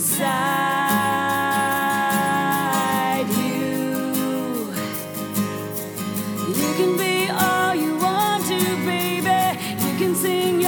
inside you. You can be all you want to, baby. You can sing.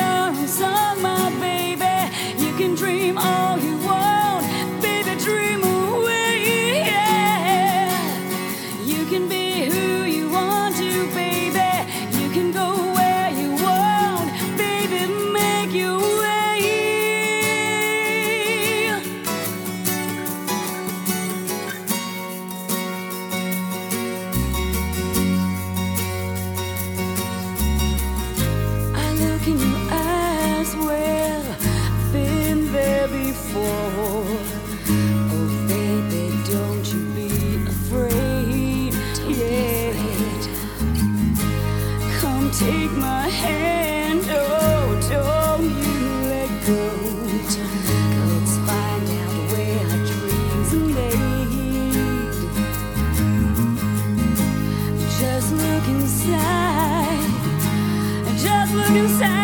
take my hand. Oh, don't you let go. Let's find out where our dreams are made. Just look inside. Just look inside.